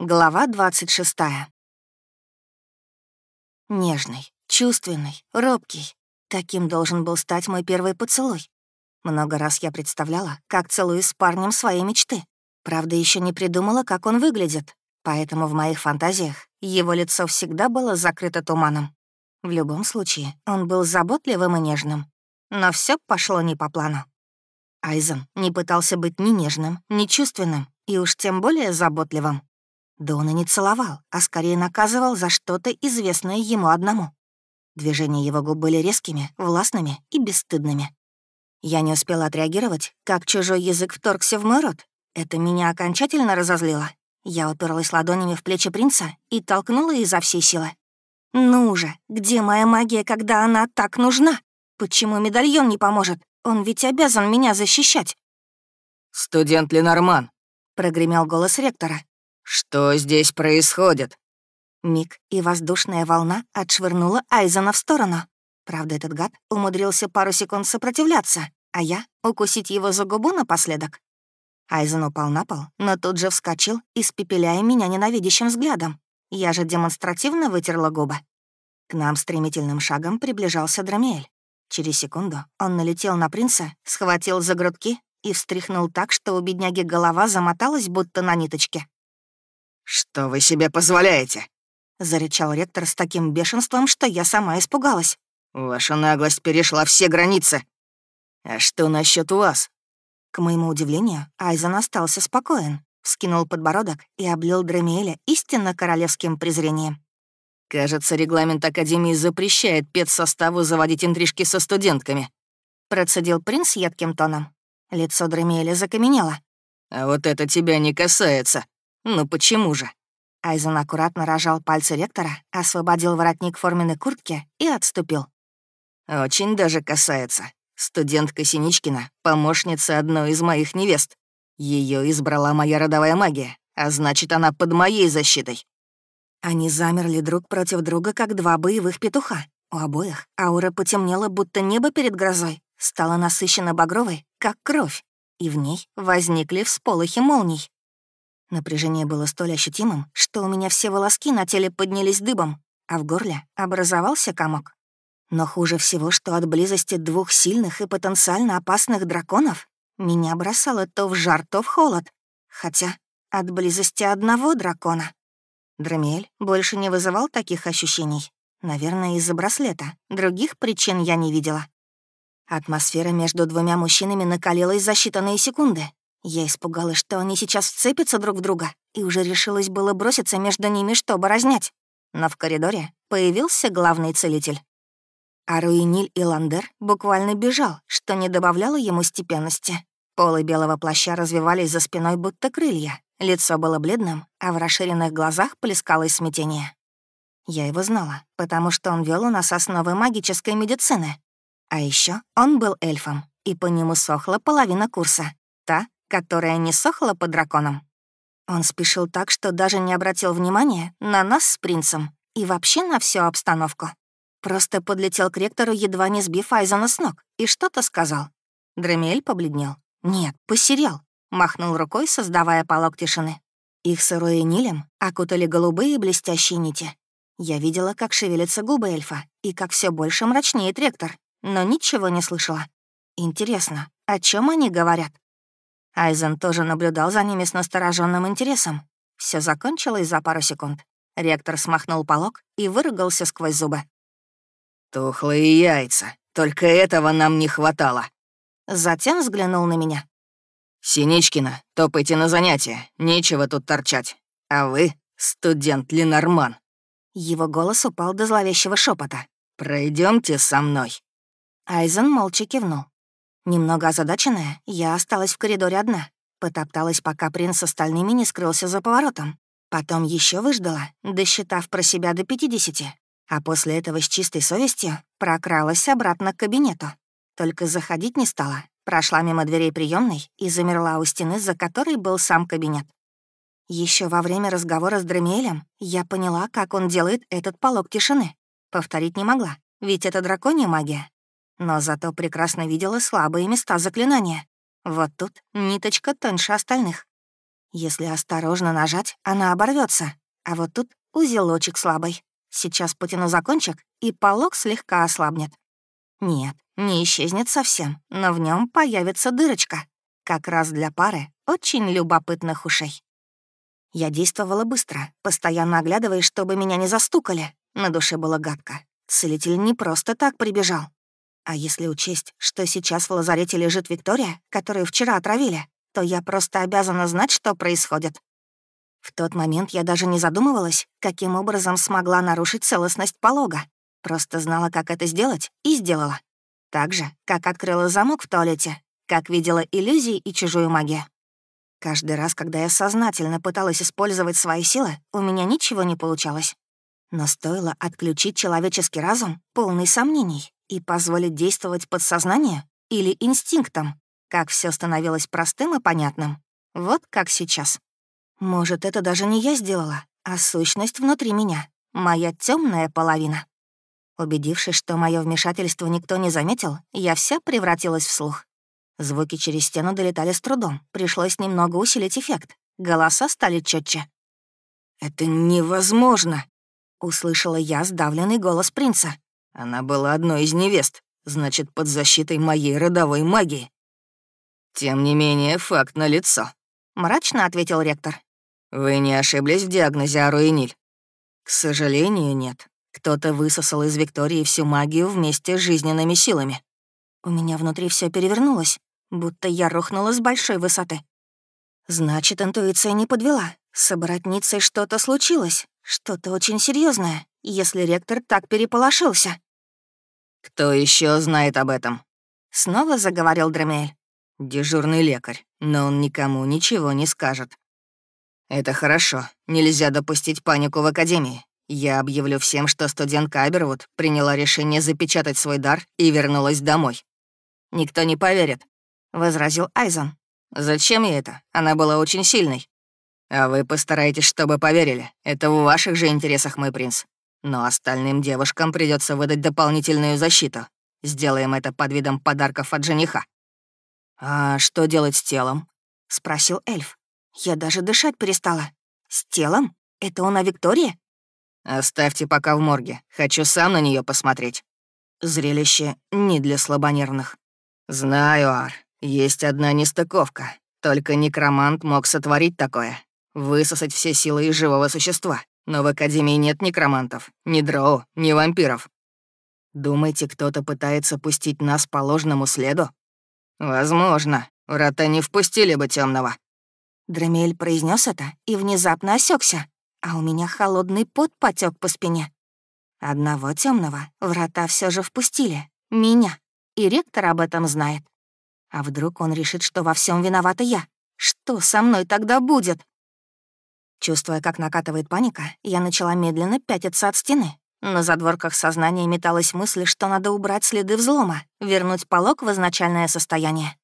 Глава 26. Нежный, чувственный, робкий. Таким должен был стать мой первый поцелуй. Много раз я представляла, как целуюсь с парнем своей мечты. Правда, еще не придумала, как он выглядит. Поэтому в моих фантазиях его лицо всегда было закрыто туманом. В любом случае, он был заботливым и нежным. Но все пошло не по плану. Айзен не пытался быть ни нежным, ни чувственным, и уж тем более заботливым. Да он и не целовал, а скорее наказывал за что-то известное ему одному. Движения его губ были резкими, властными и бесстыдными. Я не успела отреагировать, как чужой язык вторгся в мой рот. Это меня окончательно разозлило. Я уперлась ладонями в плечи принца и толкнула изо всей силы. «Ну же, где моя магия, когда она так нужна? Почему медальон не поможет? Он ведь обязан меня защищать». «Студент Ленорман», — прогремел голос ректора. «Что здесь происходит?» Миг, и воздушная волна отшвырнула Айзена в сторону. Правда, этот гад умудрился пару секунд сопротивляться, а я — укусить его за губу напоследок. Айзен упал на пол, но тут же вскочил, испепеляя меня ненавидящим взглядом. Я же демонстративно вытерла губы. К нам стремительным шагом приближался Драмиэль. Через секунду он налетел на принца, схватил за грудки и встряхнул так, что у бедняги голова замоталась, будто на ниточке. «Что вы себе позволяете?» — зарычал ректор с таким бешенством, что я сама испугалась. «Ваша наглость перешла все границы. А что насчет вас?» К моему удивлению, Айзен остался спокоен, вскинул подбородок и облил Дремиэля истинно королевским презрением. «Кажется, регламент Академии запрещает педсоставу заводить интрижки со студентками», — процедил принц едким тоном. Лицо Дремиэля закаменело. «А вот это тебя не касается», «Ну почему же?» Айзен аккуратно рожал пальцы ректора, освободил воротник форменной куртки и отступил. «Очень даже касается. Студентка Синичкина — помощница одной из моих невест. Ее избрала моя родовая магия, а значит, она под моей защитой». Они замерли друг против друга, как два боевых петуха. У обоих аура потемнела, будто небо перед грозой, стала насыщена багровой, как кровь, и в ней возникли всполохи молний. Напряжение было столь ощутимым, что у меня все волоски на теле поднялись дыбом, а в горле образовался комок. Но хуже всего, что от близости двух сильных и потенциально опасных драконов меня бросало то в жар, то в холод. Хотя от близости одного дракона. Драмиэль больше не вызывал таких ощущений. Наверное, из-за браслета. Других причин я не видела. Атмосфера между двумя мужчинами накалилась за считанные секунды, я испугалась, что они сейчас вцепятся друг в друга, и уже решилась было броситься между ними, чтобы разнять. Но в коридоре появился главный целитель. А Руиниль и Ландер буквально бежал, что не добавляло ему степенности. Полы белого плаща развивались за спиной, будто крылья. Лицо было бледным, а в расширенных глазах плескалось смятение. Я его знала, потому что он вел у нас основы магической медицины. А еще он был эльфом, и по нему сохла половина курса. Та, которая не сохла по драконам. Он спешил так, что даже не обратил внимания на нас с принцем и вообще на всю обстановку. Просто подлетел к ректору, едва не сбив Айзена с ног, и что-то сказал. Дремель побледнел. Нет, посерел. Махнул рукой, создавая полог тишины. Их сырое нилем окутали голубые блестящие нити. Я видела, как шевелятся губы эльфа и как все больше мрачнеет ректор, но ничего не слышала. Интересно, о чем они говорят? Айзен тоже наблюдал за ними с настороженным интересом. Все закончилось за пару секунд. Ректор смахнул полог и выругался сквозь зубы. «Тухлые яйца. Только этого нам не хватало». Затем взглянул на меня. «Синичкина, топайте на занятия. Нечего тут торчать. А вы — студент Ленорман». Его голос упал до зловещего шепота. Пройдемте со мной». Айзен молча кивнул. Немного озадаченная, я осталась в коридоре одна. Потопталась, пока принц с остальными не скрылся за поворотом. Потом еще выждала, досчитав про себя до 50. А после этого с чистой совестью прокралась обратно к кабинету. Только заходить не стала. Прошла мимо дверей приемной и замерла у стены, за которой был сам кабинет. Еще во время разговора с Дремиэлем я поняла, как он делает этот полог тишины. Повторить не могла, ведь это драконья магия, но зато прекрасно видела слабые места заклинания. Вот тут ниточка тоньше остальных. Если осторожно нажать, она оборвется, а вот тут узелочек слабый. Сейчас потяну за кончик, и полог слегка ослабнет. Нет, не исчезнет совсем, но в нем появится дырочка. Как раз для пары очень любопытных ушей. Я действовала быстро, постоянно оглядываясь, чтобы меня не застукали. На душе было гадко. Целитель не просто так прибежал. А если учесть, что сейчас в лазарете лежит Виктория, которую вчера отравили, то я просто обязана знать, что происходит. В тот момент я даже не задумывалась, каким образом смогла нарушить целостность полога. Просто знала, как это сделать, и сделала. Так же, как открыла замок в туалете, как видела иллюзии и чужую магию. Каждый раз, когда я сознательно пыталась использовать свои силы, у меня ничего не получалось. Но стоило отключить человеческий разум, полный сомнений, и позволить действовать подсознанию или инстинктом, как все становилось простым и понятным. Вот как сейчас. Может, это даже не я сделала, а сущность внутри меня, моя темная половина. Убедившись, что мое вмешательство никто не заметил, я вся превратилась в слух. Звуки через стену долетали с трудом, пришлось немного усилить эффект. Голоса стали четче. «Это невозможно!» — услышала я сдавленный голос принца. «Она была одной из невест, значит, под защитой моей родовой магии». «Тем не менее, факт налицо», — мрачно ответил ректор. «Вы не ошиблись в диагнозе Аруэниль?» «К сожалению, нет. Кто-то высосал из Виктории всю магию вместе с жизненными силами». У меня внутри все перевернулось, будто я рухнула с большой высоты. Значит, интуиция не подвела. С оборотницей что-то случилось, что-то очень серьезное, если ректор так переполошился. «Кто еще знает об этом?» Снова заговорил Дремель. «Дежурный лекарь, но он никому ничего не скажет». «Это хорошо. Нельзя допустить панику в Академии. Я объявлю всем, что студентка Абервуд приняла решение запечатать свой дар и вернулась домой. Никто не поверит», — возразил Айзон. «Зачем ей это? Она была очень сильной». «А вы постарайтесь, чтобы поверили. Это в ваших же интересах, мой принц. Но остальным девушкам придется выдать дополнительную защиту. Сделаем это под видом подарков от жениха». «А что делать с телом?» — спросил эльф. Я даже дышать перестала. «С телом? Это он о Виктории?» «Оставьте пока в морге. Хочу сам на нее посмотреть». Зрелище не для слабонервных. «Знаю, Ар, есть одна нестыковка. Только некромант мог сотворить такое. Высосать все силы из живого существа. Но в Академии нет некромантов, ни дроу, ни вампиров. Думаете, кто-то пытается пустить нас по ложному следу? Возможно. Врата не впустили бы темного. Драмель произнес это и внезапно осекся, а у меня холодный пот потек по спине. Одного темного врата все же впустили. Меня. И ректор об этом знает. А вдруг он решит, что во всем виновата я? Что со мной тогда будет? Чувствуя, как накатывает паника, я начала медленно пятиться от стены. На задворках сознания металась мысль, что надо убрать следы взлома, вернуть полог в изначальное состояние.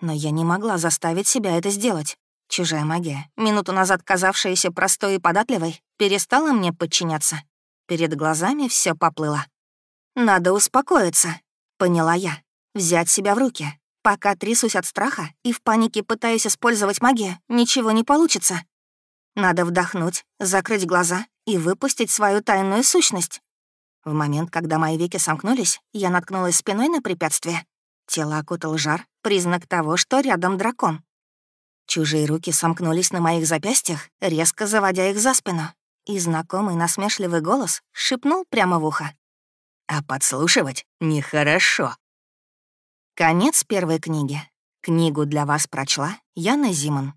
Но я не могла заставить себя это сделать. Чужая магия, минуту назад казавшаяся простой и податливой, перестала мне подчиняться. Перед глазами все поплыло. «Надо успокоиться», — поняла я. «Взять себя в руки. Пока трясусь от страха и в панике пытаюсь использовать магию, ничего не получится. Надо вдохнуть, закрыть глаза и выпустить свою тайную сущность». В момент, когда мои веки сомкнулись, я наткнулась спиной на препятствие. Тело окутал жар, признак того, что рядом дракон. Чужие руки сомкнулись на моих запястьях, резко заводя их за спину. И знакомый насмешливый голос шепнул прямо в ухо. «А подслушивать нехорошо». Конец первой книги. Книгу для вас прочла Яна Зиман.